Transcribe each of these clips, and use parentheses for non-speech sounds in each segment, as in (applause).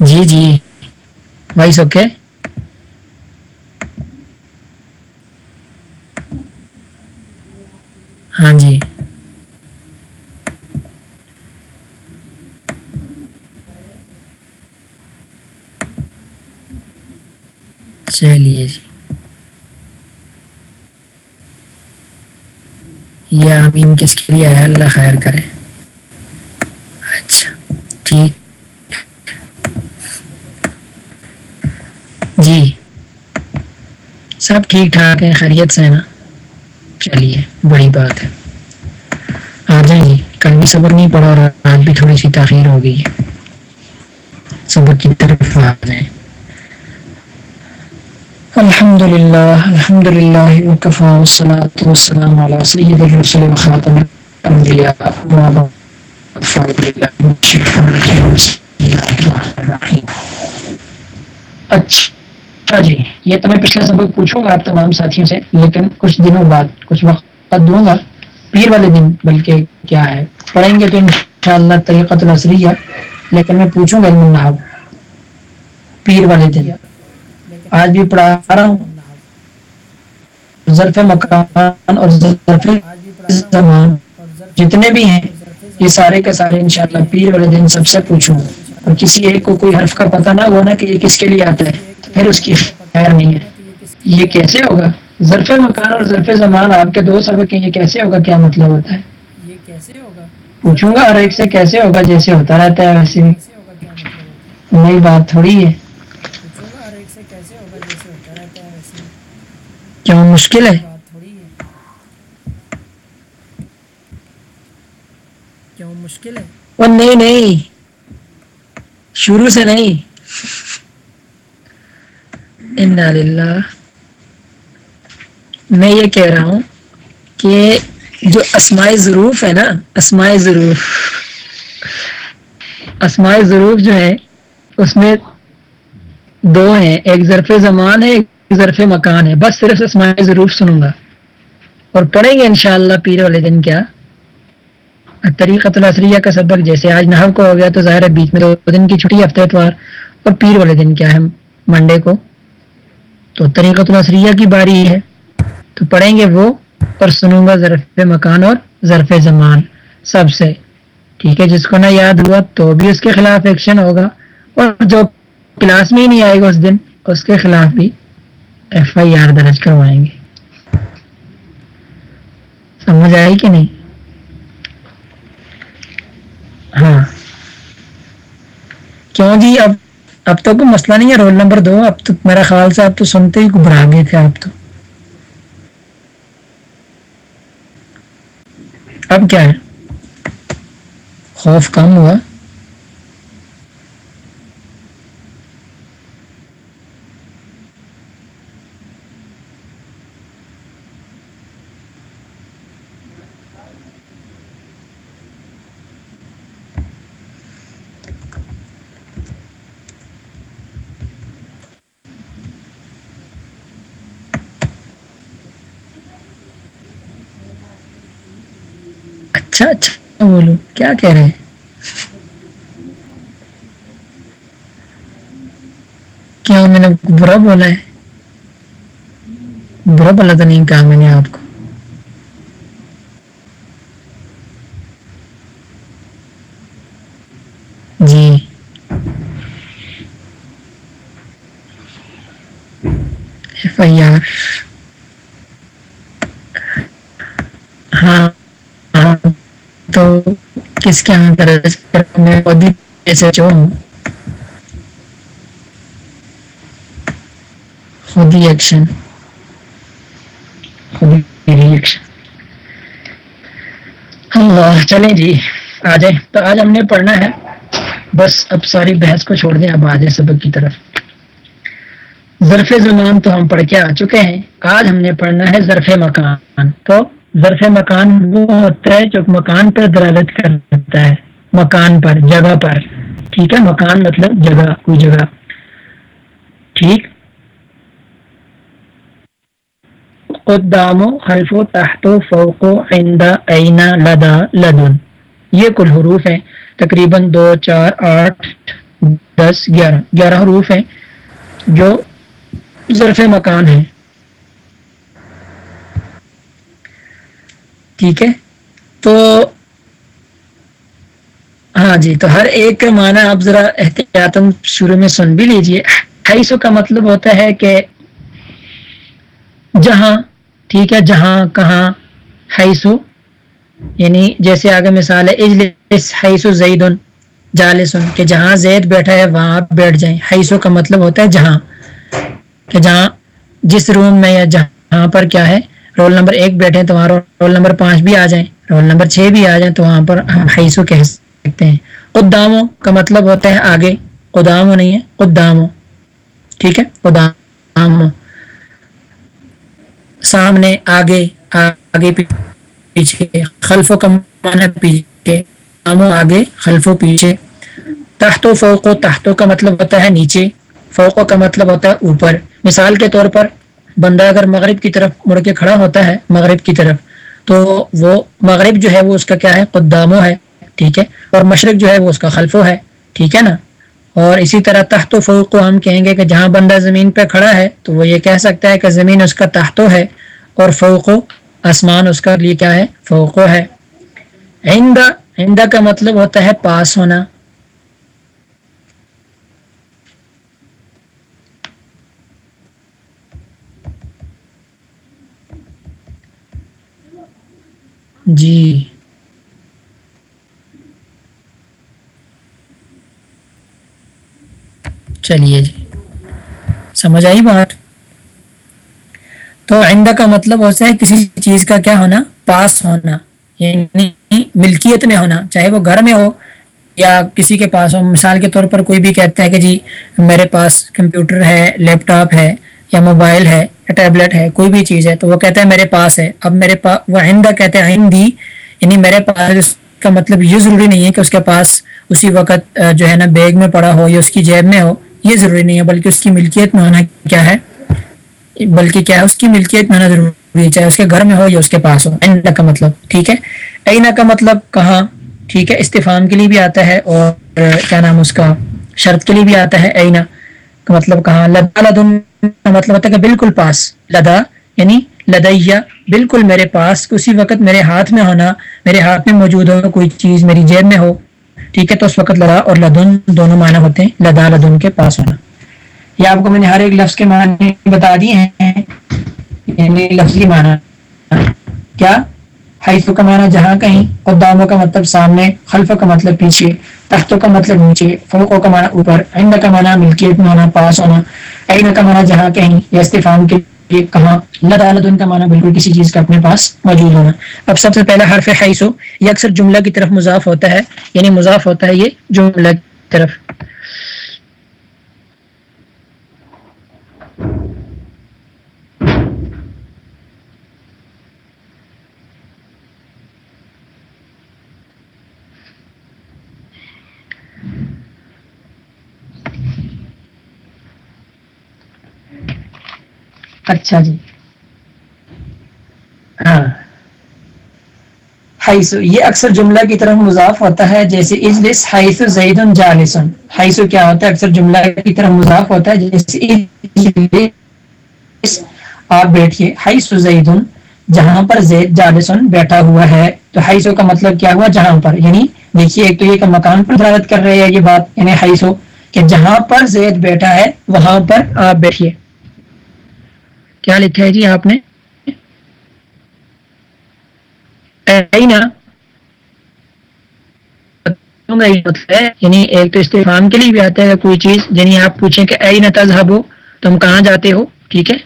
جی جی۔ Voice okay ہاں جی۔ چلیے جی۔ یہ امین کس کے لیے ہے؟ اللہ خیر کرے اچھا ٹھیک جی سب ٹھیک ٹھاک ہے خیریت سے نا؟ چلیے، بڑی بات ہے۔ آ جائیں جی کل بھی صبر نہیں پڑا اور آج بھی تھوڑی سی تاخیر ہو گئی ہے۔ صبر کی طرف آ جائیں۔ الحمد لله الحمد لله وكفى والصلاة والسلام على سيد الرسل وخاتم الأنبياء اچھا۔ جی۔ یہ تو میں پچھلے سبق پوچھوں گا آپ تمام ساتھیوں سے، لیکن کچھ دنوں بعد، کچھ وقت دوں گا۔ پیر والے دن، بلکہ کیا ہے۔ پڑھیں گے تو انشاءاللہ طریقت نصریہ لیکن میں پوچھوں گا علم پیر والے دن۔ آج بھی پڑھا رہا ہوں۔ ظرف مکان اور ظرف زمان۔ جتنے بھی ہیں، یہ سارے کا سارے انشاءاللہ پیر والے دن سب سے پوچھوں۔ اور کسی ایک کو کوئی حرف کا پتہ نہ ہونا کہ یہ کس کے لیے آتا ہے۔ پھر اس کی خیر نہیں ہے۔ یہ کیسے ہوگا؟ ظرف مکان اور ظرف زمان آپ کے دو سبق ہیں یہ کیسے ہوگا؟ کیا مطلب ہوتا ہے؟ یہ کیسے ہوگا؟ پوچھوں گا ہر ایک سے کیسے ہوگا؟ جیسے ہوتا رہتا ہے ویسے بھی نئی بات تھوڑی ہے۔ کیوں مشکل ہے؟ مشکل ہے؟ وہ نہیں نہیں۔ شروع سے نہیں۔ للہ میں یہ کہہ رہا ہوں کہ جو اسماعی ضروف ہے نا اسماعی ضروف اسماعی ضروف جو ہے اس میں دو ہیں، ایک ظرف زمان ہے، ایک ظرف مکان ہے۔ بس صرف اسماعی ضرور سنوں گا۔ اور پڑھیں گے انشاءاللہ پیر والے دن کیا؟ طریقت الاسریہ کا سبق، جیسے آج نحو کو ہو گیا تو ظاہر ہے بیچ میں دو دن کی چھٹی ہفتے اتوار، اور پیر والے دن کیا ہے منڈے کو۔ تو طریقت الاسریہ کی باری ہے۔ تو پڑھیں گے وہ اور سنوں گا ظرف مکان اور ظرف زمان سب سے۔ ٹھیک ہے، جس کو نہ یاد ہوا تو بھی اس کے خلاف ایکشن ہوگا۔ اور جو کلاس میں ہی نہیں آئے گا اس دن، اس کے خلاف بھی ایف آئی آر درج کروائیں گے۔ سمجھ آئی کہ نہیں؟ ہاں۔ کیوں جی؟ اب اب تو کوئی مسئلہ نہیں ہے رول نمبر دو۔ اب تو میرا خیال سے آپ تو سنتے ہی گھبرا گئے تھے آپ تو۔ اب کیا ہے؟ خوف کم ہوا۔ اچھا اچھا بولو، کیا کہہ رہے ہیں؟ کیا میں نے برا بولا ہے؟ برا بولا تو نہیں، کہا میں نے آپ کو۔ جی۔ F I R. ہاں۔ تو کس کے یہاں درج میں خود ہی ایس ایچ او ہوں خود ہی ایکشن خود ہی ریئیکشن اللہ، چلیں جی آ جائیں تو آج ہم نے پڑھنا ہے، بس اب ساری بحث کو چھوڑ دیں، اب آ جائیں سبق کی طرف۔ ظرف زمان تو ہم پڑھ کے آ چکے ہیں۔ آج ہم نے پڑھنا ہے ظرف مکان۔ تو ظرف مکان وہ ہوتا ہے جو مکان پر دلالت کرتا ہے، مکان پر، جگہ پر۔ ٹھیک ہے؟ مکان مطلب جگہ، کوئی جگہ۔ ٹھیک؟ قدام حلف و تحت و فوق و آئندہ اینا لدا لدن۔ یہ کل حروف ہیں۔ تقریباً دو، چار، آٹھ، دس، گیارہ۔ گیارہ حروف ہیں جو ظرف مکان ہیں۔ ٹھیک ہے؟ تو ہاں جی تو ہر ایک کا معنی آپ ذرا احتیاط شروع میں سن بھی لیجیے۔ حیث کا مطلب ہوتا ہے کہ جہاں، ٹھیک ہے، جہاں، کہاں حیثو یعنی جیسے آگے مثال ہے، اجلس حیثو زیدن جالسن کہ جہاں زید بیٹھا ہے، وہاں آپ بیٹھ جائیں۔ حیثو کا مطلب ہوتا ہے جہاں، کہ جہاں، جس روم میں یا جہاں پر کیا ہے رول نمبر ایک بیٹھے تو وہاں رول نمبر پانچ بھی آ جائیں، رول نمبر چھ بھی آ جائیں تو وہاں پر ہم حیثو کہہ سکتے ہیں۔ قداموں کا مطلب ہوتا ہے آگے، قداموں نہیں ہے، قداموں۔ ٹھیک ہے؟ قداموں۔ سامنے، آگے آگے، پیچھے خلف و کمانا پیچھے۔ آمو آگے خلف و پیچھے۔ تحت و فوق و تحتوں کا مطلب ہوتا ہے نیچے۔ فوقوں کا مطلب ہوتا ہے اوپر۔ مثال کے طور پر بندہ اگر مغرب کی طرف مڑ کے کھڑا ہوتا ہے، مغرب کی طرف، تو وہ مغرب جو ہے وہ اس کا کیا ہے؟ قدامو ہے، ٹھیک ہے؟ اور مشرق جو ہے وہ اس کا خلفو ہے، ٹھیک ہے نا؟ اور اسی طرح تحت و فوق کو ہم کہیں گے کہ جہاں بندہ زمین پہ کھڑا ہے، تو وہ یہ کہہ سکتا ہے کہ زمین اس کا تحتو ہے اور فوق و آسمان اس کا لیے کیا ہے؟ فوقو ہے۔ آئندہ آئندہ کا مطلب ہوتا ہے پاس ہونا۔ جی۔ چلیے جی۔ سمجھ آئی بات؟ تو آئندہ کا مطلب ہوتا ہے کسی چیز کا کیا ہونا؟ پاس ہونا یعنی ملکیت میں ہونا، چاہے وہ گھر میں ہو یا کسی کے پاس ہو۔ مثال کے طور پر کوئی بھی کہتا ہے کہ جی میرے پاس کمپیوٹر ہے، لیپ ٹاپ ہے یا موبائل ہے یا ٹیبلٹ ہے، کوئی بھی چیز ہے، تو وہ کہتا ہے میرے پاس ہے۔ اب میرے پاس وہ آئندہ کہتے ہیں آئندی یعنی میرے پاس اس کا مطلب یہ ضروری نہیں ہے کہ اس کے پاس اسی وقت جو ہے نا بیگ میں پڑا ہو یا اس کی جیب میں ہو، یہ ضروری نہیں ہے، بلکہ اس کی ملکیت میں ہونا کیا ہے۔ بلکہ کیا ہے، اس کی ملکیت میں ہونا ضروری ہے، چاہے اس کے گھر میں ہو یا اس کے پاس ہو۔ اینا کا مطلب ٹھیک ہے؟ اینا کا مطلب کہاں؟ ٹھیک ہے استفام کے لیے بھی آتا ہے اور کیا نام اس کا، شرط کے لیے بھی آتا ہے اینا کا مطلب کہاں؟ لدا لدن کا مطلب ہوتا ہے کہ بالکل پاس۔ لدا یعنی لدیا بالکل میرے پاس، اسی وقت میرے ہاتھ میں ہونا، میرے ہاتھ میں موجود ہو، کوئی چیز میری جیب میں ہو۔ ٹھیک ہے، تو اس وقت لدا اور لدن دونوں معنی ہوتے ہیں لدا لدن کے پاس ہونا۔ یہ آپ کو میں نے ہر ایک لفظ کے معنی بتا دیے ہیں یعنی لفظی معنی۔ کیا؟ حیث کا معنی جہاں کہیں، قداموں کا مطلب سامنے خلف کا مطلب پیچھے، تختوں کا مطلب نیچے، فوقوں کا معنی اوپر عند کا معنی ملکیت میں ہونا پاس ہونا، عین کا معنی جہاں کہیں یا استفام کے لیے کہاں لدا لدن کا معنی بالکل کسی چیز کا اپنے پاس موجود ہونا۔ اب سب سے پہلا حرف حیث، یہ اکثر جملہ کی طرف مضاف ہوتا ہے یعنی مضاف ہوتا ہے یہ جملہ کی طرف۔ اچھا جی ہاں حیثو یہ اکثر جملہ کی طرف مضاف ہوتا ہے جیسے اجلس حیث زید جالسن حیثو کیا ہوتا ہے اکثر جملہ کی طرف مضاف ہوتا ہے جیسے اجلس آپ بیٹھئے حیث زید جہاں پر زید جالسن بیٹھا ہوا ہے تو حیثو کا مطلب کیا ہوا جہاں پر یعنی دیکھیے ایک تو یہ کہ مکان پر دلالت کر رہے ہیں یہ بات یعنی حیثو کہ جہاں پر زید بیٹھا ہے وہاں پر آپ بیٹھئے کیا لکھا ہے جی آپ نے؟ یعنی ایک تو استفام کے لیے بھی آتا ہے کوئی چیز یعنی آپ پوچھیں کہ اے نہ تذہب تم کہاں جاتے ہو؟ ٹھیک ہے؟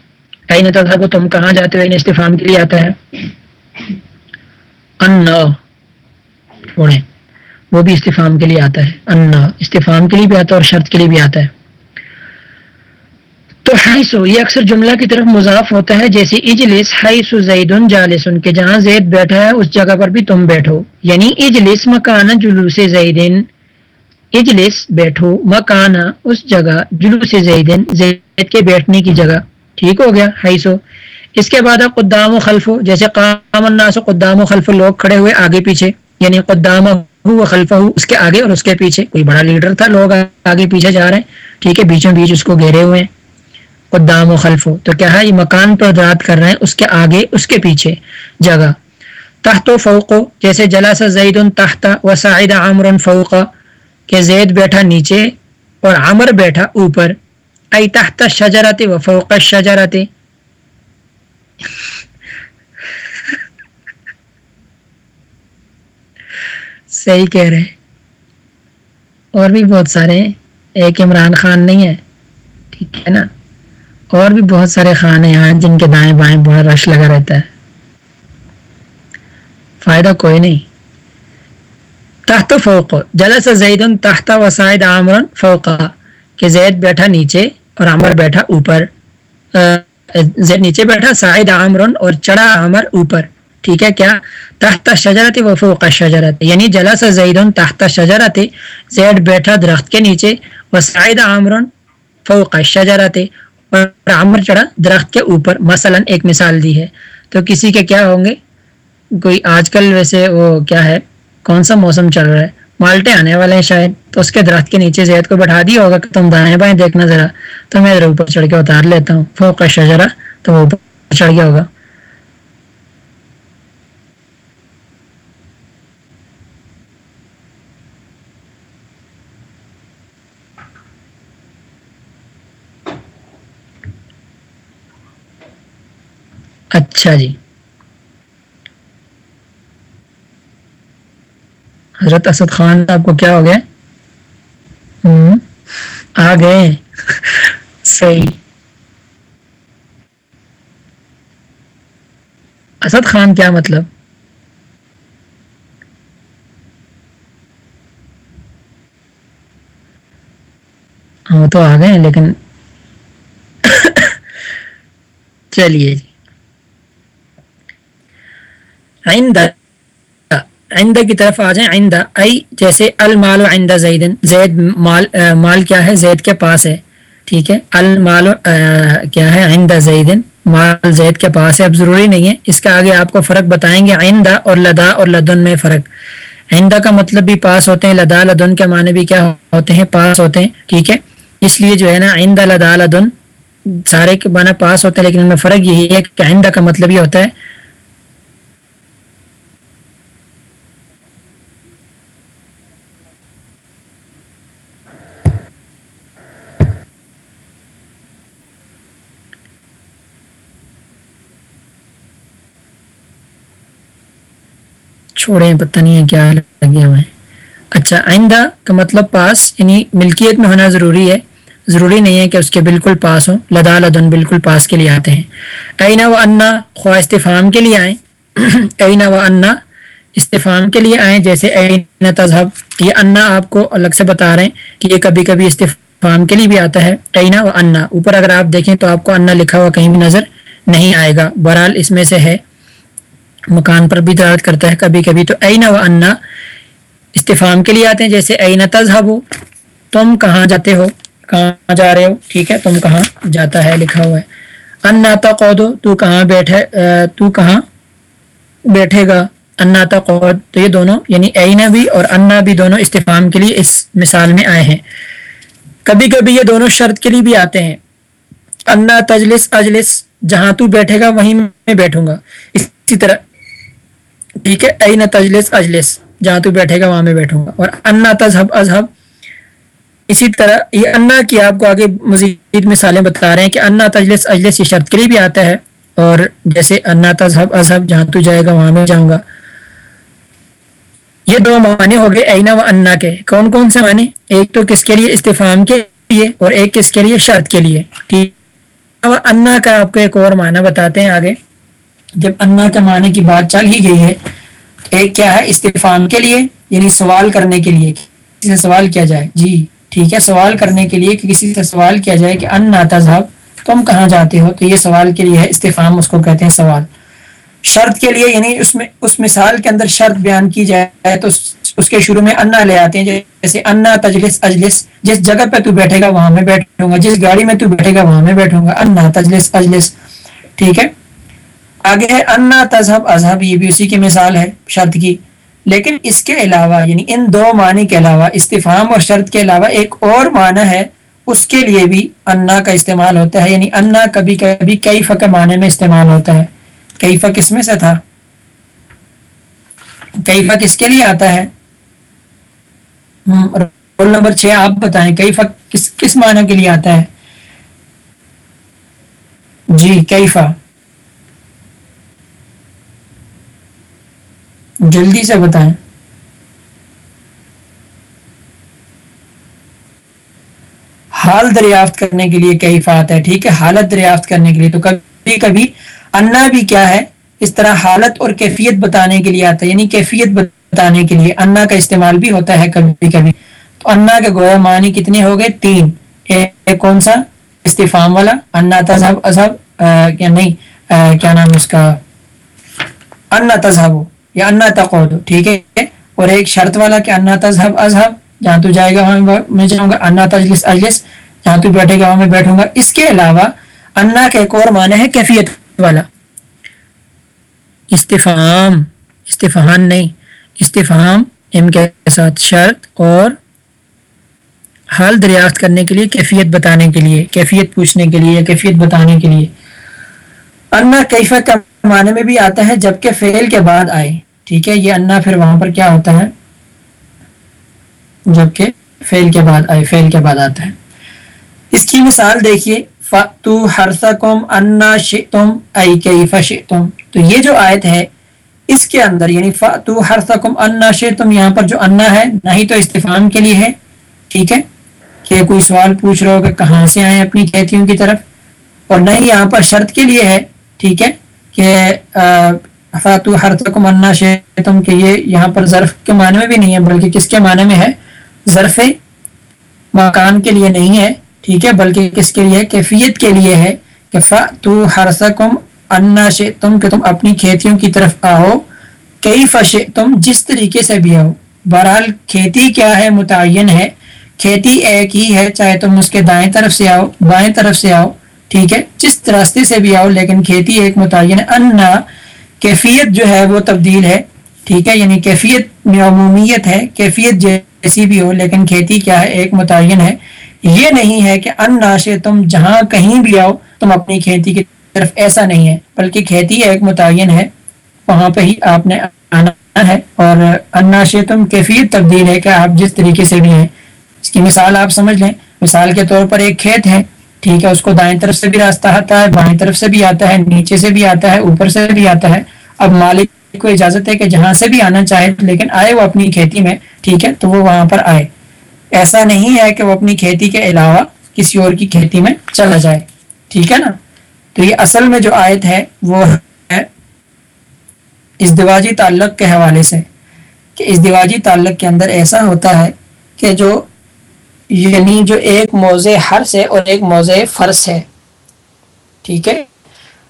اے نہ تذہب تم کہاں جاتے ہو؟ یعنی استفام کے لیے آتا ہے۔ ان چھوڑیں، وہ بھی استفام کے لیے آتا ہے۔ ان استفام کے لیے بھی آتا ہے اور شرط کے لیے بھی آتا ہے۔ تو حیثو یہ اکثر جملہ کی طرف مضاف ہوتا ہے، جیسے اجلس حیث زیدن جالسن، کہ جہاں زید بیٹھا ہے، اس جگہ پر بھی تم بیٹھو۔ یعنی اجلس مکانا جلوس زیدن، اجلس بیٹھو مکانا اس جگہ جلوس زیدن، زید کے بیٹھنے کی جگہ۔ ٹھیک ہو گیا حیثو اس کے بعد قدام و خلف، جیسے قام الناس، قدام و خلف لوگ کھڑے ہوئے آگے پیچھے۔ یعنی قدام ہو خلفہ ہو، اس کے آگے اور اس کے پیچھے۔ کوئی بڑا لیڈر تھا، لوگ آگے پیچھے جا رہے ہیں۔ ٹھیک ہے، بیچوں بیچ اس کو گھیرے ہوئے ہیں۔ قدام و خلف تو کیا ہے؟ یہ مکان پر رات کر رہے ہیں، اس کے آگے، اس کے پیچھے جگہ۔ تحت و فوق، جیسے جلا سا زید تحت و سعید عامر فوق، کہ زید بیٹھا نیچے اور عمر بیٹھا اوپر۔ ای تحت شجرت و فوق شجرت صحیح کہہ رہے اور بھی بہت سارے ایک عمران خان نہیں ہے۔ ٹھیک ہے نا؟ اور بھی بہت سارے خان ہیں جن کے دائیں بائیں بہت رش لگا رہتا ہے۔ فائدہ کوئی نہیں۔ تحت فوق، جلس زید تحت وسائد عامر فوقا کہ زید بیٹھا نیچے اور عمر بیٹھا اوپر۔ زید نیچے بیٹھا، سائد عامر اور چڑھا عامر اوپر۔ ٹھیک ہے کیا؟ تحت شجرت و فوق شجرت۔ یعنی جلس زید تحت شجرت، زید بیٹھا درخت کے نیچے، و سائد عامر فوق شجرت۔ اور عمر چڑھا درخت کے اوپر۔ مثلا ایک مثال دی ہے۔ تو کسی کے کیا ہوں گے؟ کوئی آج کل ویسے وہ کیا ہے؟ کون سا موسم چل رہا ہے؟ مالٹے آنے والے ہیں شاید۔ تو اس کے درخت کے نیچے زید کو بٹھا دیا ہوگا کہ تم دائیں بائیں دیکھنا ذرا۔ تو میں ذرا اوپر چڑھ کے اتار لیتا ہوں۔ فوق شجرا تو وہ اوپر چڑھ گیا ہوگا۔ اچھا جی۔ حضرت اسد خان آپ کو کیا ہو گیا؟ آ گئے۔ صحیح۔ اسد خان کیا مطلب؟ ہاں، ہم تو آ گئے لیکن چلیے جی۔ آئندہ آئندہ کی طرف آ جائیں. آئندہ ای جیسے المال و آئندہ زید زید مال مال کیا ہے؟ زید کے پاس ہے. ٹھیک ہے؟ المال کیا ہے؟ آئندہ زید مال زید کے پاس ہے. اب ضروری نہیں ہے. اس کا آگے آپ کو فرق بتائیں گے. آئندہ اور لدا اور لدن میں فرق. آئندہ کا مطلب بھی پاس ہوتے ہیں. لدا، لدن کے معنی بھی کیا ہوتے ہیں؟ پاس ہوتے ہیں. ٹھیک ہے؟ اس لیے جو ہے نا آئندہ لدا، لدن، سارے کے معنی پاس ہوتے ہیں، لیکن ان میں فرق یہی ہے کہ آئندہ کا مطلب یہ ہوتا ہے چھوڑیں، پتہ نہیں ہے کیا لگے ہوئے اچھا آئندہ کا مطلب پاس یعنی ملکیت میں ہونا ضروری ہے۔ ضروری نہیں ہے کہ اس کے بالکل پاس ہوں لدا لدن بالکل پاس کے لیے آتے ہیں۔ اینا و انا خواہ استفام کے لیے آئیں۔ (clears throat) اینا و انا استفام کے لیے آئیں، جیسے اینا تذہب۔ یہ انا آپ کو الگ سے بتا رہے ہیں کہ یہ کبھی کبھی استفام کے لیے بھی آتا ہے۔ اینا و انا، اوپر اگر آپ دیکھیں تو آپ کو انا لکھا ہوا کہیں بھی نظر نہیں آئے گا۔ بہرحال اس میں سے ہے۔ مکان پر بھی دعوت کرتا ہے، کبھی کبھی تو اینا و انا استفام کے لیے آتے ہیں، جیسے اینا تذہب تم کہاں جاتے ہو؟ کہاں جا رہے ہو؟ ٹھیک ہے، تم کہاں جاتا ہے؟ لکھا ہوا ہے۔ انا تقود تو کہاں بیٹھے تو کہاں بیٹھے گا؟ انا تقود تو یہ دونوں یعنی اینا بھی اور انا بھی دونوں استفام کے لیے اس مثال میں آئے ہیں۔ کبھی کبھی یہ دونوں شرط کے لیے بھی آتے ہیں۔ انا تجلس، اجلس، جہاں تو بیٹھے گا، وہیں میں بیٹھوں گا۔ اسی طرح ٹھیک ہے؟ این تجلس اجلس جہاں تو بیٹھے گا، وہاں میں بیٹھوں گا۔ اور انا تذہب، اذہب۔ اسی طرح یہ انا کی آپ کو آگے مزید مثالیں بتا رہے ہیں کہ انا تجلس اجلس یہ شرط کے لیے بھی آتا ہے۔ اور جیسے انا تذہب، اذہب، جہاں تو جائے گا، وہاں میں جاؤں گا۔ یہ دو معنی ہو گئے، اینا و انا کے۔ کون کون سے معنی؟ ایک تو کس کے لیے؟ استفام کے لیے۔ اور ایک کس کے لیے؟ شرط کے لیے۔ ٹھیک انا کا آپ کو ایک اور معنی بتاتے ہیں آگے۔ جب انا کے معنی کی بات چل ہی گئی ہے، ایک کیا ہے؟ استفام کے لیے یعنی سوال کرنے کے لیے کسی سے سوال کیا جائے۔ جی ٹھیک ہے، سوال کرنے کے لیے کہ کسی سے سوال کیا جائے کہ ان تذہب تم کہاں جاتے ہو؟ تو یہ سوال کے لیے ہے استفام اس کو کہتے ہیں سوال۔ شرط کے لیے یعنی اس میں، اس مثال کے اندر شرط بیان کی جائے تو اس کے شروع میں انا لے آتے ہیں، جیسے انا تجلس، اجلس، جس جگہ پہ تو بیٹھے گا وہاں میں بیٹھوں گا، جس گاڑی میں تو بیٹھے گا وہاں میں بیٹھوں گا، انا تجلس، اجلس۔ ٹھیک ہے؟ آگے ہے، انا تذہب، اذہب، یہ بھی اسی کی مثال ہے، شرط کی۔ لیکن اس کے علاوہ یعنی ان دو معنی کے علاوہ استفام اور شرط کے علاوہ ایک اور معنی ہے، اس کے لیے بھی انا کا استعمال ہوتا ہے۔ یعنی انا کبھی کبھی کئی کے معنی میں استعمال ہوتا ہے۔ کئی کس میں سے تھا؟ کئی کس کے لیے آتا ہے؟ رول نمبر چھ، آپ بتائیں کئی کس کس معنی کے لیے آتا ہے؟ جی کیفا جلدی سے بتائیں۔ حال دریافت کرنے کے لیے کئی فات ہے؟ ٹھیک ہے، حالت دریافت کرنے کے لیے تو کبھی کبھی انا بھی کیا ہے؟ اس طرح حالت اور کیفیت بتانے کے لیے آتا ہے۔ یعنی کیفیت بتانے کے لیے انا کا استعمال بھی ہوتا ہے کبھی کبھی۔ تو انا کے گویا معنی کتنے ہو گئے؟ تین۔ ایک کون سا؟ استفام والا۔ انا تذہب، اذہب کیا نہیں؟ کیا نام اس کا؟ انا تذہب۔ یا انا تقود ٹھیک ہے؟ اور ایک شرط والا کہ انا تذہب، اذہب، جہاں تو جائے گا وہاں میں جاؤں گا، انا تجلس، اجلس، جہاں تو بیٹھے گا وہاں میں بیٹھوں گا۔ اس کے علاوہ انا کا ایک اور معنی ہے کیفیت والا۔ استفام استفہان نہیں، استفہام ام کے ساتھ شرط اور حال دریافت کرنے کے لیے، کیفیت بتانے کے لیے، کیفیت پوچھنے کے لیے، کیفیت بتانے کے لیے۔ انا کیفیت کا معنی میں بھی آتا ہے جبکہ فعل کے بعد آئے۔ ٹھیک ہے، یہ انا پھر وہاں پر کیا ہوتا ہے؟ جبکہ فیل کے بعد آئے فیل کے بعد آتا ہے۔ اس کی مثال دیکھیے تو ہرسکم انا شئتم ای کیف شئتم۔ تو یہ جو آیت ہے، اس کے اندر یعنی تو ہرسکم انا شئتم، یہاں پر جو انا ہے، نہ ہی تو استفام کے لیے ہے۔ ٹھیک ہے؟ کہ کوئی سوال پوچھ رہا ہو کہ کہاں سے آئے اپنی کھیتیوں کی طرف، اور نہ ہی یہاں پر شرط کے لیے ہے ٹھیک ہے کہ فاتو ہرسکم انا شئتم، کہ یہ یہاں پر ظرف کے معنی میں بھی نہیں ہے، بلکہ کس کے معنی میں ہے؟ ظرف مکان کے لیے نہیں ہے، ٹھیک ہے؟ بلکہ کس کے لیے؟ کیفیت کے لیے ہے کہ تو ہرسا کم انا تم کہ تم اپنی کھیتیوں کی طرف آؤ کئی فش تم جس طریقے سے بھی آؤ۔ بہرحال کھیتی کیا ہے؟ متعین ہے۔ کھیتی ایک ہی ہے، چاہے تم اس کے دائیں طرف سے آؤ، بائیں طرف سے آؤ۔ ٹھیک ہے؟ جس راستے سے بھی آؤ، لیکن کھیتی ایک متعین ہے انا کیفیت جو ہے وہ تبدیل ہے۔ ٹھیک ہے؟ یعنی کیفیت میں عمومیت ہے، کیفیت ایسی بھی ہو، لیکن کھیتی کیا ہے؟ ایک متعین ہے۔ یہ نہیں ہے کہ ان ناشے تم جہاں کہیں بھی آؤ، تم اپنی کھیتی کی طرف ایسا نہیں ہے، بلکہ کھیتی ایک متعین ہے۔ وہاں پہ ہی آپ نے آنا ہے، اور اناشے تم کیفیت تبدیل ہے کہ آپ جس طریقے سے بھی ہیں۔ اس کی مثال آپ سمجھ لیں۔ مثال کے طور پر ایک کھیت ہے۔ ٹھیک ہے، اس کو دائیں طرف سے بھی راستہ آتا ہے، بائیں طرف سے بھی آتا ہے، نیچے سے بھی آتا ہے، اوپر سے بھی آتا ہے۔ اب مالک کو اجازت ہے کہ جہاں سے بھی آنا چاہے، لیکن آئے وہ اپنی کھیتی میں، ٹھیک ہے، تو وہ وہاں پر آئے۔ ایسا نہیں ہے کہ وہ اپنی کھیتی کے علاوہ کسی اور کی کھیتی میں چلا جائے۔ ٹھیک ہے نا؟ تو یہ اصل میں جو آیت ہے، وہ ہے ازدواجی تعلق کے حوالے سے۔ کہ ازدواجی تعلق کے اندر ایسا ہوتا ہے کہ جو یعنی جو ایک موضع حرس ہے اور ایک موضع فرس ہے۔ ٹھیک ہے؟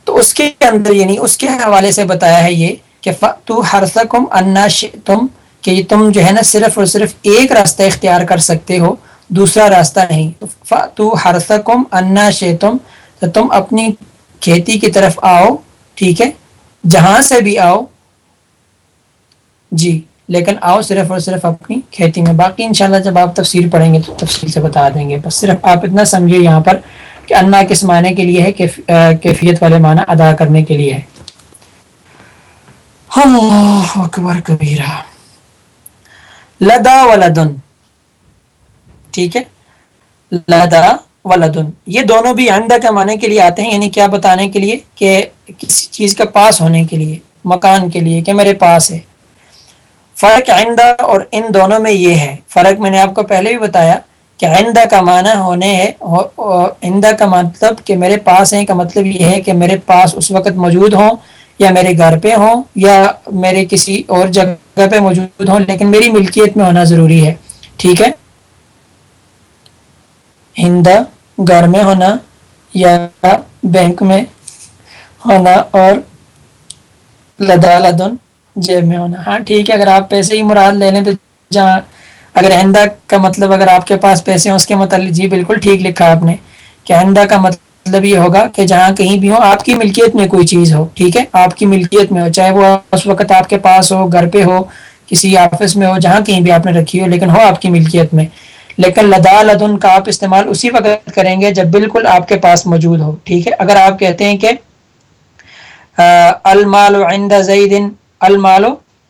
تو اس کے اندر یعنی اس کے حوالے سے بتایا ہے یہ کہ تو ہر سکم انا تم کہ تم جو ہے نا صرف اور صرف ایک راستہ اختیار کر سکتے ہو، دوسرا راستہ نہیں۔ تو ہر سکم انا تم تو تم اپنی کھیتی کی طرف آؤ، ٹھیک ہے؟ جہاں سے بھی آؤ۔ جی۔ لیکن آؤ صرف اور صرف اپنی کھیتی میں، باقی انشاءاللہ جب آپ تفسیر پڑھیں گے تو تفصیل سے بتا دیں گے۔ بس صرف آپ اتنا سمجھے یہاں پر کہ انا کس معنی کے لیے ہے کیفیت والے معنی ادا کرنے کے لیے ہے۔ اللہ اکبر کبیرہ۔ لدا ولدن۔ ٹھیک ہے؟ لدا ولدن۔ یہ دونوں بھی آئندہ کے معنی کے لیے آتے ہیں یعنی کیا بتانے کے لیے کہ کسی چیز کا پاس ہونے کے لیے، مکان کے لیے کہ میرے پاس ہے۔ فرق آئندہ اور ان دونوں میں یہ ہے۔ فرق میں نے آپ کو پہلے بھی بتایا کہ آئندہ کا معنی ہونے ہے آئندہ کا مطلب کہ میرے پاس ہیں کا مطلب یہ ہے کہ میرے پاس اس وقت موجود ہوں یا میرے گھر پہ ہوں یا میرے کسی اور جگہ پہ موجود ہوں، لیکن میری ملکیت میں ہونا ضروری ہے۔ ٹھیک ہے؟ ہندا گھر میں ہونا یا بینک میں ہونا اور لدا لدن جیب میں ہونا۔ ہاں ٹھیک ہے، اگر آپ پیسے ہی مراد لے لیں تو جہاں اگر ہندا کا مطلب اگر آپ کے پاس پیسے ہیں، اس کے متعلق جی بالکل ٹھیک لکھا آپ نے کہ ہندا کا مطلب مطلب یہ ہوگا کہ جہاں کہیں بھی ہو، آپ کی ملکیت میں کوئی چیز ہو، ٹھیک ہے؟ آپ کی ملکیت میں ہو، چاہے وہ اس وقت آپ کے پاس ہو، گھر پہ ہو، کسی آفس میں ہو، جہاں کہیں بھی آپ نے رکھی ہو، لیکن ہو آپ کی ملکیت میں۔ لیکن لدا لدن کا آپ استعمال اسی وقت کریں گے جب بالکل آپ کے پاس موجود ہو، ٹھیک ہے؟ اگر آپ کہتے ہیں کہ المال عند زیدن المال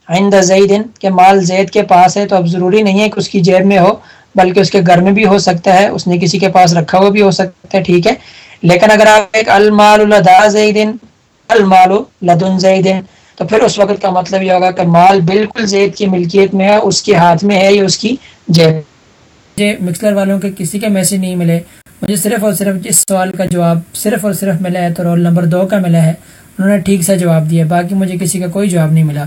عند زیدن کہ مال زید کے پاس ہے تو اب ضروری نہیں ہے کہ اس کی جیب میں ہو، بلکہ اس کے گھر میں بھی ہو سکتا ہے، اس نے کسی کے پاس رکھا ہوا بھی ہو سکتا ہے، ٹھیک ہے؟ لیکن اگر آپ ایک المال لدا زیدن المال لدن زیدن تو پھر اس وقت کا مطلب یہ ہوگا کہ مال بالکل زید کی ملکیت میں ہے، اس کے ہاتھ میں ہے یا اس کی جیب مجھے مکسلر والوں کے کسی کا میسج نہیں ملے۔ مجھے صرف اور صرف اس سوال کا جواب، صرف اور صرف ملا ہے تو رول نمبر دو کا ملا ہے۔ انہوں نے ٹھیک سے جواب دیا باقی مجھے کسی کا کوئی جواب نہیں ملا۔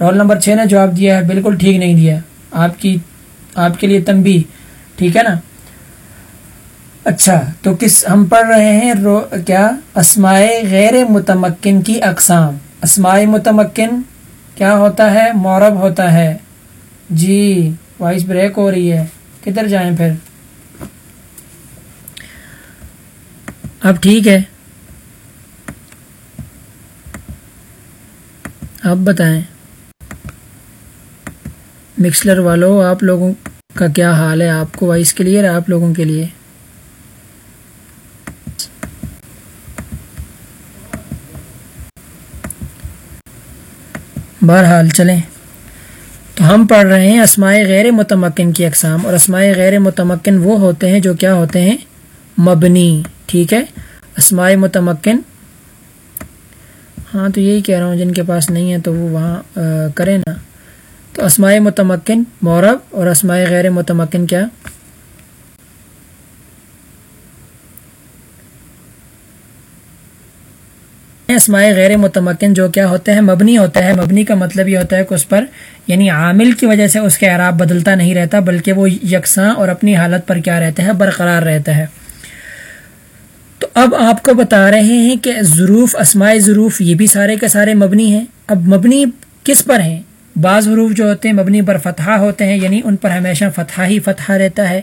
رول نمبر چھ نے جواب دیا ہے، بالکل ٹھیک نہیں دیا۔ آپ کی، آپ کے لیے تنبی ٹھیک ہے نا؟ اچھا تو کس ہم پڑھ رہے ہیں رو، کیا؟ اسمائے غیر متمکن کی اقسام۔ اسمائے متمکن کیا ہوتا ہے؟ مورب ہوتا ہے۔ جی وائس بریک ہو رہی ہے۔ کدھر جائیں پھر؟ اب ٹھیک ہے۔ آپ بتائیں۔ مکسلر والو آپ لوگوں کا کیا حال ہے؟ آپ کو وائس کلیئر ہے آپ لوگوں کے لیے؟ بہرحال چلیں۔ تو ہم پڑھ رہے ہیں اسماعی غیر متمکن کی اقسام، اور اسماعی غیر متمکن وہ ہوتے ہیں جو کیا ہوتے ہیں؟ مبنی، ٹھیک ہے؟ اسماعی متمکن ہاں تو یہی کہہ رہا ہوں، جن کے پاس نہیں ہے تو وہ وہاں کریں نا۔ تو اسماعی متمکن مورب اور اسماعی غیر متمکن کیا؟ اسماعی غیر متمکن جو کیا ہوتے ہیں، مبنی ہوتا ہے مبنی کا مطلب یہ ہوتا ہے کہ اس پر یعنی عامل کی وجہ سے اس کے عراب بدلتا نہیں رہتا، بلکہ وہ یکساں اور اپنی حالت پر کیا رہتا ہے برقرار رہتا ہے۔ تو اب آپ کو بتا رہے ہیں کہ ظروف اسماعی ظروف یہ بھی سارے کے سارے مبنی ہیں۔ اب مبنی کس پر ہیں؟ بعض حروف جو ہوتے ہیں مبنی پر فتح ہوتے ہیں یعنی ان پر ہمیشہ فتح ہی فتح رہتا ہے۔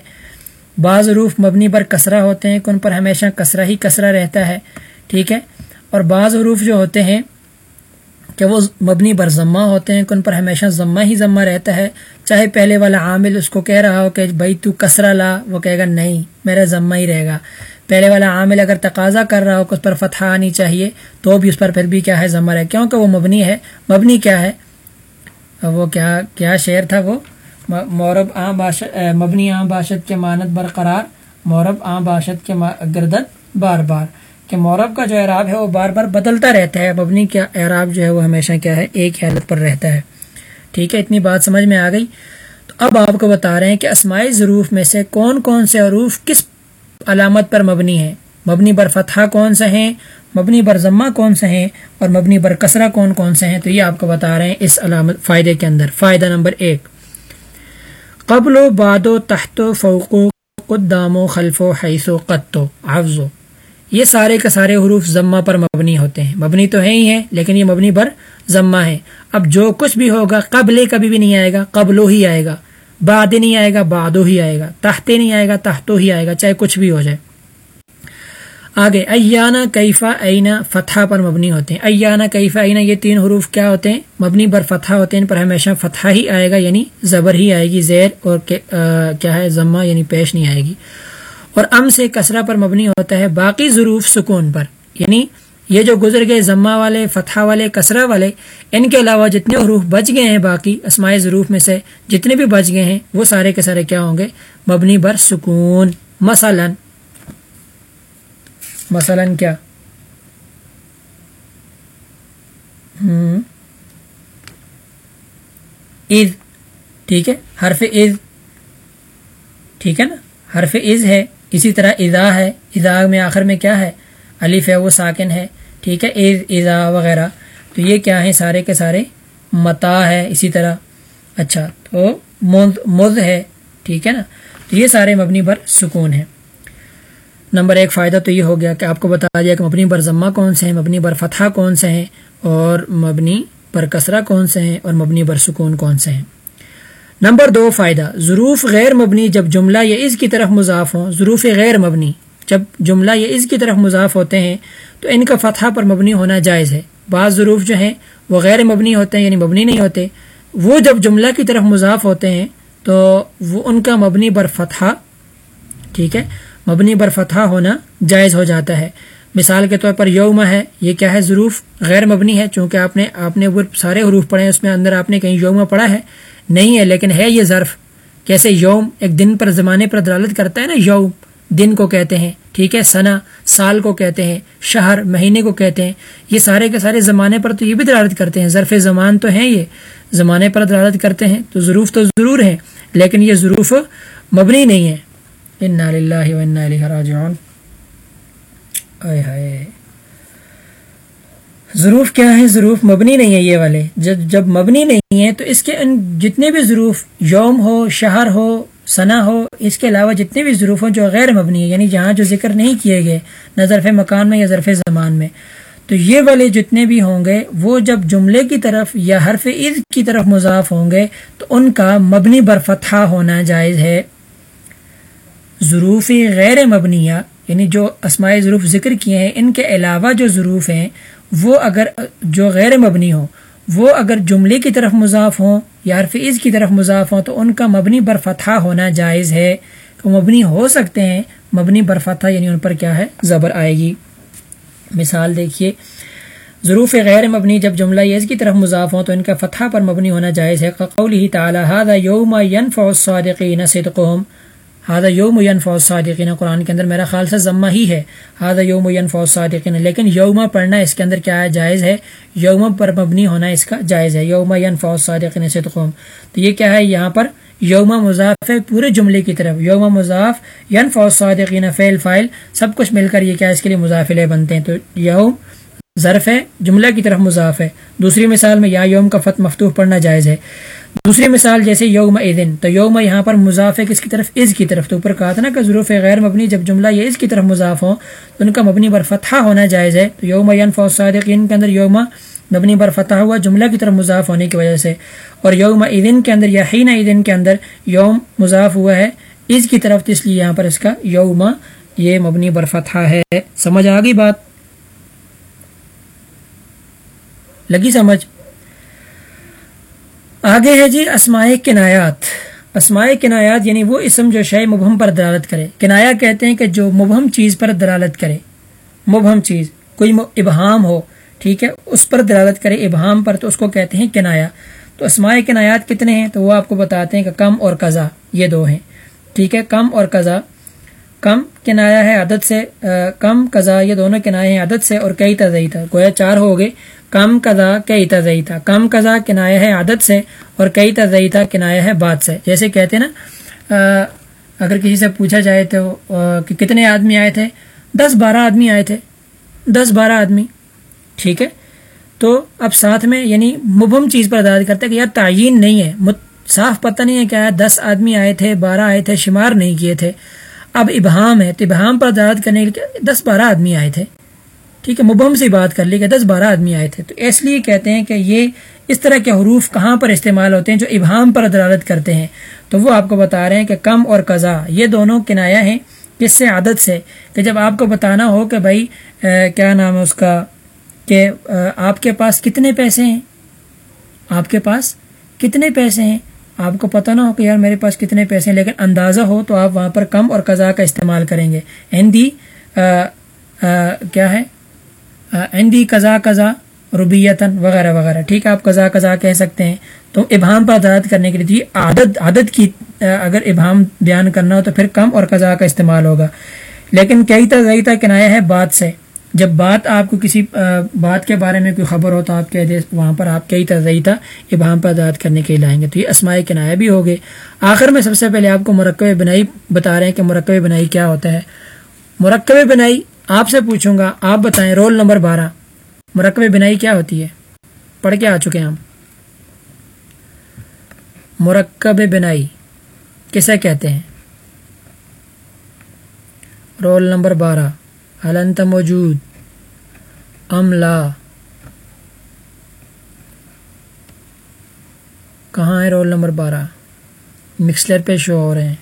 بعض حروف مبنی پر کسرہ ہوتے ہیں کہ ان پر ہمیشہ کسرہ ہی کسرہ رہتا ہے۔ ٹھیک ہے؟ اور بعض حروف جو ہوتے ہیں کہ وہ مبنی پر ضمہ ہوتے ہیں کہ ان پر ہمیشہ ضمہ ہی ضمہ رہتا ہے۔ چاہے پہلے والا عامل اس کو کہہ رہا ہو کہ بھائی تو کسرہ لا، وہ کہے گا نہیں، میرا ضمہ ہی رہے گا۔ پہلے والا عامل اگر تقاضا کر رہا ہو کہ اس پر فتح آنی چاہیے، تو بھی اس پر پھر بھی کیا ہے ضمہ رہے کیونکہ وہ مبنی ہے۔ مبنی کیا ہے؟ وہ کیا کیا شعر تھا وہ؟ مورب آ باشد مبنی عام باشد کے مانت برقرار، مورب عام باشد کے گردت بار بار۔ کہ مورب کا جو اعراب ہے وہ بار بار بدلتا رہتا ہے۔ مبنی کا اعراب جو ہے وہ ہمیشہ کیا ہے؟ ایک حالت پر رہتا ہے۔ ٹھیک ہے، اتنی بات سمجھ میں آ گئی۔ تو اب آپ کو بتا رہے ہیں کہ اسماعی ظروف میں سے کون کون سے عروف کس علامت پر مبنی ہیں۔ مبنی بر فتح کون سے ہیں؟ مبنی بر ضمہ کون سے ہیں؟ اور مبنی بر کسرہ کون کون سے ہیں؟ تو یہ آپ کو بتا رہے ہیں اس علامت فائدے کے اندر۔ فائدہ نمبر ایک۔ قبل و باد و تحت و فوق و قدام و خلف و حیث و قط و حفظ و۔ یہ سارے کے سارے حروف ضمہ پر مبنی ہوتے ہیں۔ مبنی تو ہے ہی ہیں، لیکن یہ مبنی پر ضمہ ہے اب جو کچھ بھی ہوگا، قبل کبھی بھی نہیں آئے گا، قبل ہی آئے گا۔ باد نہیں آئے گا بادو ہی آئے گا، تحتے نہیں آئے گا تحتو ہی آئے گا، چاہے کچھ بھی ہو جائے۔ آگے، ایانا کیفا اینا فتح پر مبنی ہوتے ہیں۔ ایانا کیفا اینا یہ تین حروف کیا ہوتے ہیں؟ مبنی بر فتح ہوتے ہیں ان پر ہمیشہ فتح ہی آئے گا یعنی زبر ہی آئے گی، زیر اور کیا ہے؟ ضمہ یعنی پیش نہیں آئے گی۔ اور ام سے کسرہ پر مبنی ہوتا ہے باقی ظروف سکون پر یعنی یہ جو گزر گئے ضمہ والے فتح والے، کسرہ والے، ان کے علاوہ جتنے حروف بچ گئے ہیں باقی اسماعی ظروف میں سے جتنے بھی بچ گئے ہیں، وہ سارے کے سارے کیا ہوں گے؟ مبنی بر سکون۔ مثلا مثلا کیا؟ عید ٹھیک ہے؟ حرف عید ٹھیک ہے نا؟ حرف عز ہے، اسی طرح ادا ہے۔ ادا میں آخر میں کیا ہے؟ الف ہے، وہ ساکن ہے۔ ٹھیک ہے عز ادا وغیرہ۔ تو یہ کیا ہے سارے کے سارے متا ہے اسی طرح۔ اچھا تو مز ہے، ٹھیک ہے نا؟ تو یہ سارے مبنی پر سکون ہیں۔ نمبر ایک، فائدہ تو یہ ہو گیا کہ آپ کو بتا دیا کہ مبنی بر ضمہ کون سے ہیں، مبنی بر فتح کون سے ہیں، اور مبنی پر کسرہ کون سے ہیں، اور مبنی بر سکون کون سے ہیں۔ نمبر دو، فائدہ۔ ظروف غیر مبنی، جب جملہ یا اس کی طرف مضاف ہوں، ظروف غیر مبنی۔ جب جملہ یا اس کی طرف مضاف ہوتے ہیں، تو ان کا فتح پر مبنی ہونا جائز ہے۔ بعض ظروف جو ہیں، وہ غیر مبنی ہوتے ہیں یعنی مبنی نہیں ہوتے۔ وہ جب جملہ کی طرف مضاف ہوتے ہیں، تو وہ ان کا مبنی بر فتحہ، ٹھیک ہے، مبنی بر فتحہ ہونا جائز ہو جاتا ہے۔ مثال کے طور پر یوم ہے، یہ کیا ہے؟ ظروف غیر مبنی ہے، چونکہ آپ نے آپ نے وہ سارے حروف پڑھے ہیں، اس میں اندر آپ نے کہیں یوم پڑھا ہے، نہیں ہے، لیکن ہے یہ ظرف۔ کیسے یوم ایک دن پر، زمانے پر دلالت کرتا ہے نا یوم؟ دن کو کہتے ہیں، ٹھیک ہے سنا سال کو کہتے ہیں، شہر، مہینے کو کہتے ہیں۔ یہ سارے کے سارے زمانے پر تو یہ بھی دلالت کرتے ہیں، ظرف زمان تو ہیں یہ۔ زمانے پر دلالت کرتے ہیں تو ظروف تو ضرور ہیں، لیکن یہ ظروف مبنی نہیں ہے راجعون۔ ظروف کیا ہے ظروف مبنی نہیں ہے یہ والے۔ جب جب مبنی نہیں ہے تو اس کے جتنے بھی ظروف، یوم ہو، شہر ہو ثنا ہو، اس کے علاوہ جتنے بھی ظروف ہوں جو غیر مبنی ہے یعنی جہاں جو ذکر نہیں کیے گئے، نہ ظرف مکان میں یا ظرف زمان میں، تو یہ والے جتنے بھی ہوں گے، وہ جب جملے کی طرف یا حرف عید کی طرف مضاف ہوں گے، تو ان کا مبنی برفتہ ہونا جائز ہے۔ ظروف غیر مبنیہ یعنی جو اسماعی ظروف ذکر کیے ہیں، ان کے علاوہ جو ظروف ہیں، وہ اگر جو غیر مبنی ہوں وہ اگر جملے کی طرف مضاف ہوں یا حرف عز کی طرف مضاف ہوں تو ان کا مبنی برفتہ ہونا جائز ہے۔ تو مبنی ہو سکتے ہیں، مبنی برفتہ یعنی ان پر کیا ہے؟ زبر آئے گی۔ مثال دیکھیے، ظروف غیر مبنی جب جملہ یز کی طرف مضاف ہوں تو ان کا فتح پر مبنی ہونا جائز ہے۔ قول ہی تعالیٰ یوم ينفع الصادقین صدقهم ہادہ یوم فوج صادقین قرآن کے اندر میرا خیال سے ضمہ ہی ہے. ہادہ یوم فوج صادقین لیکن یوم پڑھنا اس کے اندر کیا ہے جائز ہے؟ یوم پر مبنی ہونا اس کا جائز ہے. یوم فوج صادقین سے تو یہ کیا ہے یہاں پر؟ یوم مضاف ہے پورے جملے کی طرف. یوم مضاف ین فوج صادقین فیل فائل سب کچھ مل کر یہ کیا اس کے لیے مضافلے بنتے ہیں؟ تو یوم ظرف ہے، جملہ کی طرف مضاف ہے۔ دوسری مثال میں یا یوم کا فت مفتوح پڑھنا جائز ہے۔ دوسری مثال جیسے یوم ایدن، تو یوم یہاں پر مضاف ہے کس کی طرف؟ از کی طرف۔ تو اوپر کہا تھا نا کہ ضرور غیر مبنی، جب جملہ یہ اس کی طرف مضاف ہو، تو ان کا مبنی بر فتح ہونا جائز ہے۔ تو یوم صادقین کے اندر یوم مبنی بر فتح ہوا، جملہ کی طرف مضاف ہونے کی وجہ سے۔ اور یوم ایدن کے اندر یا حین ایدن کے اندر یوم مضاف ہوا ہے از کی طرف، اس لیے یہاں پر اس کا یوم یہ مبنی بر فتح ہے۔ سمجھ آ گئی بات؟ لگی سمجھ۔ آگے ہے جی اسماعی کنایات۔ اسماعی کنایات یعنی وہ اسم جو شے مبہم پر دلالت کرے۔ کنایا کہتے ہیں کہ جو مبہم چیز پر دلالت کرے۔ مبہم چیز۔ کوئی ابہام ہو، ٹھیک ہے، اس پر دلالت کرے ابہام پر تو اس کو کہتے ہیں کنایا۔ تو اسماعی کنایات کتنے ہیں؟ تو وہ آپ کو بتاتے ہیں کہ کم اور قضا، یہ دو ہیں۔ ٹھیک ہے، کم اور قضا۔ کم کنایا ہے عدد سے کم قضا، یہ دونوں کنائے ہیں عدد سے اور کئی تزئی تھا گویا چار ہو گئے۔ کم قضا کئی تزئی تھا کم قضا کنایا ہے عادت سے اور کئی تزئی تھا کنایا ہے بات سے۔ جیسے کہتے ہیں نا اگر کسی سے پوچھا جائے تو کہ کتنے آدمی آئے تھے؟ دس بارہ آدمی آئے تھے۔ دس بارہ آدمی۔ ٹھیک ہے؟ تو اب ساتھ میں یعنی مبہم چیز پر عدالت کرتے کہ یار تعین نہیں ہے۔ صاف پتہ نہیں ہے کیا ہے دس آدمی آئے تھے، بارہ آئے تھے، شمار نہیں کیے تھے۔ اب ابہام ہے تو ابہام پر عدالت کرنے کے لیے دس بارہ آدمی آئے تھے۔ ٹھیک ہے، مبہم سے بات کر لی کہ دس بارہ آدمی آئے تھے۔ تو اس لیے کہتے ہیں کہ یہ اس طرح کے حروف کہاں پر استعمال ہوتے ہیں جو ابہام پر عدالت کرتے ہیں۔ تو وہ آپ کو بتا رہے ہیں کہ کم اور قضا یہ دونوں کنایا ہیں۔ کس سے عادت سے کہ جب آپ کو بتانا ہو کہ بھائی کیا نام ہے اس کا؟ کہ آپ کے پاس کتنے پیسے ہیں؟ آپ کے پاس کتنے پیسے ہیں؟ آپ کو پتہ نہ ہو کہ یار میرے پاس کتنے پیسے ہیں، لیکن اندازہ ہو تو آپ وہاں پر کم اور قضا کا استعمال کریں گے۔ ہندی کیا ہے؟ اندی قضا قضا ربیتن وغیرہ وغیرہ۔ ٹھیک ہے، آپ قضا قضا کہہ سکتے ہیں۔ تو ابہام پر عدالت کرنے کے لیے عادت عادت کی اگر ابہام بیان کرنا ہو تو پھر کم اور قضا کا استعمال ہوگا۔ لیکن کئی تزئیتا کنایا ہے بات سے۔ جب بات آپ کو کسی بات کے بارے میں کوئی خبر ہو تو آپ کہہ دیں، وہاں پر آپ کئی تزئیتا ابہام پر عدالت کرنے کے لیے لائیں گے۔ تو یہ اسماعی کنایا بھی ہوگے آخر میں سب سے پہلے آپ کو مرکب بنائی بتا رہے ہیں کہ مرکب بنائی کیا ہوتا ہے۔ مرکب بنائی، آپ سے پوچھوں گا، آپ بتائیں، رول نمبر بارہ۔ مرکب بنائی کیا ہوتی ہے؟ پڑھ کے آ چکے ہیں ہم۔ مرکب بنائی، کسے کہتے ہیں؟ رول نمبر بارہ۔ حلنت موجود؟ ام لا؟ کہاں ہے رول نمبر بارہ؟ مکسلر پہ شو ہو رہے ہیں۔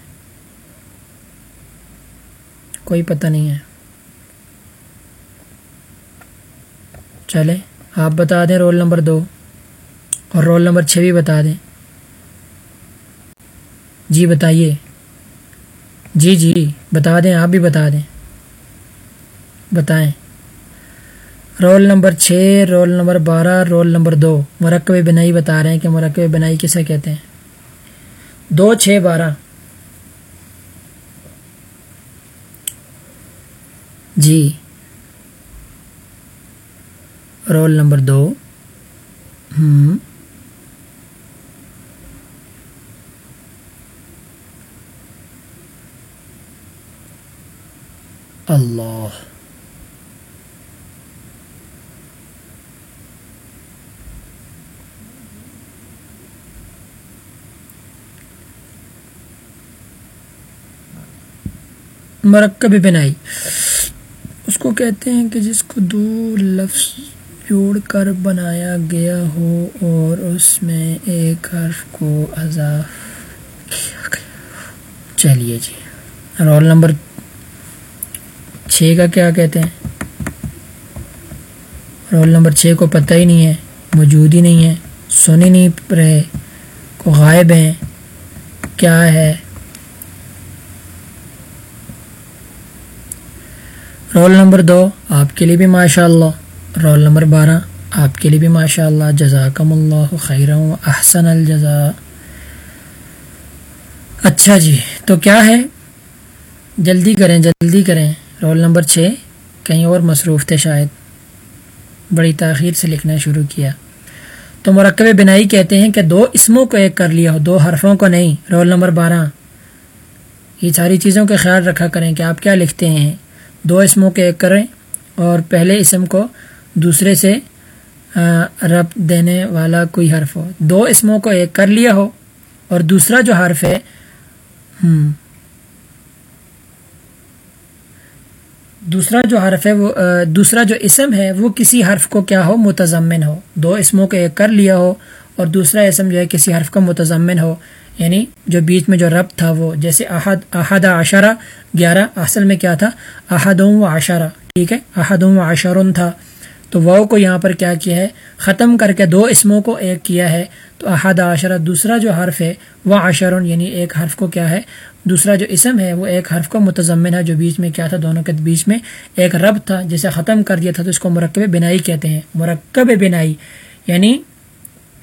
کوئی پتہ نہیں ہے۔ چلے آپ بتا دیں رول نمبر دو۔ اور رول نمبر چھ بھی بتا دیں۔ جی بتائیے۔ جی جی بتا دیں، آپ بھی بتا دیں۔ بتائیں۔ رول نمبر چھ، رول نمبر بارہ، رول نمبر دو۔ مرکب بنائی بتا رہے ہیں کہ مرکب بنائی کسے کہتے ہیں۔ دو، چھ، بارہ۔ جی۔ رول نمبر دو۔ ہوں اللہ۔ مرکب بنائی۔ اس کو کہتے ہیں کہ جس کو دو لفظ جوڑ کر بنایا گیا ہو اور اس میں ایک حرف کو اضاف چلیے جی۔ رول نمبر چھ کا کیا کہتے ہیں؟ رول نمبر چھ کو پتہ ہی نہیں ہے، موجود ہی نہیں ہے سن ہی نہیں رہے کو غائب ہیں۔ کیا ہے؟ رول نمبر دو، آپ کے لیے بھی ماشاء اللہ رول نمبر بارہ، آپ کے لیے بھی ماشاء اللہ جزاکم اللہ خیر احسن الجزا اچھا جی تو کیا ہے؟ جلدی کریں جلدی کریں. رول نمبر چھ، کہیں اور مصروف تھے شاید. بڑی تاخیر سے لکھنا شروع کیا. تو مرکب بنائی کہتے ہیں کہ دو اسموں کو ایک کر لیا ہو، دو حرفوں کو نہیں. رول نمبر بارہ. یہ ساری چیزوں کا خیال رکھا کریں کہ آپ کیا لکھتے ہیں؟ دو اسموں کے ایک کریں اور پہلے اسم کو دوسرے سے رب دینے والا کوئی حرف ہو۔ دو اسموں کو ایک کر لیا ہو اور دوسرا جو حرف ہے دوسرا جو حرف ہے وہ دوسرا جو اسم ہے وہ کسی حرف کو کیا ہو؟ متضمن ہو۔ دو اسموں کو ایک کر لیا ہو اور دوسرا اسم جو ہے کسی حرف کا متضمن ہو۔ یعنی جو بیچ میں جو رب تھا وہ، جیسے احد احد عشرہ، گیارہ، اصل میں کیا تھا؟ احدوں و عشرہ، ٹھیک ہے؟ احدوں و عشرن تھا۔ تو وہ کو یہاں پر کیا کیا ہے؟ ختم کر کے دو اسموں کو ایک کیا ہے۔ تو احد عشرہ دوسرا جو حرف ہے وہ عشرن یعنی ایک حرف کو کیا ہے؟ دوسرا جو اسم ہے، وہ ایک حرف کو متضمن ہے، جو بیچ میں کیا تھا؟ دونوں کے بیچ میں ایک رب تھا، جسے ختم کر دیا تھا، تو اس کو مرکب بنائی کہتے ہیں۔ مرکب بنائی یعنی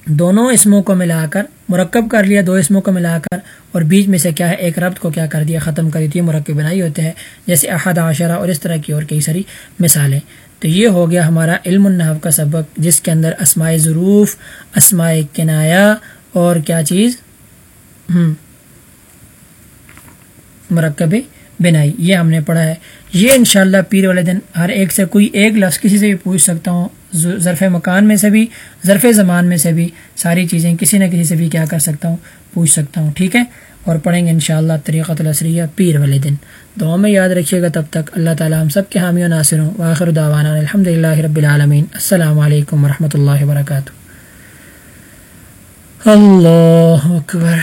دونوں اسموں کو ملا کر، مرکب کر لیا دو اسموں کو ملا کر، اور بیچ میں سے کیا ہے، ایک ربط کو کیا کر دیا، ختم کر دی مرکب بنائی ہوتے ہیں، جیسے احد عشرہ اور اس طرح کی اور کئی ساری مثالیں۔ تو یہ ہو گیا ہمارا علم النحو کا سبق، جس کے اندر اسماء ظروف، اسماء کنایا اور کیا چیز؟ مرکب بنائی، یہ ہم نے پڑھا ہے۔ یہ انشاءاللہ پیر والے دن ہر ایک سے کوئی ایک لفظ کسی سے بھی پوچھ سکتا ہوں ظرف مکان میں سے بھی، ظرف زمان میں سے بھی ساری چیزیں کسی نہ کسی سے بھی کیا کر سکتا ہوں، پوچھ سکتا ہوں، ٹھیک ہے؟ اور پڑھیں گے انشاءاللہ طریقۃ الاسریہ پیر والے دن۔ دعا میں یاد رکھیے گا تب تک اللہ تعالیٰ ہم سب کے حامی و ناصر ہوں۔ واخر دعوانا الحمد للہ رب العالمین۔ السلام علیکم ورحمۃ اللہ وبرکاتہ۔ اللہ اکبر۔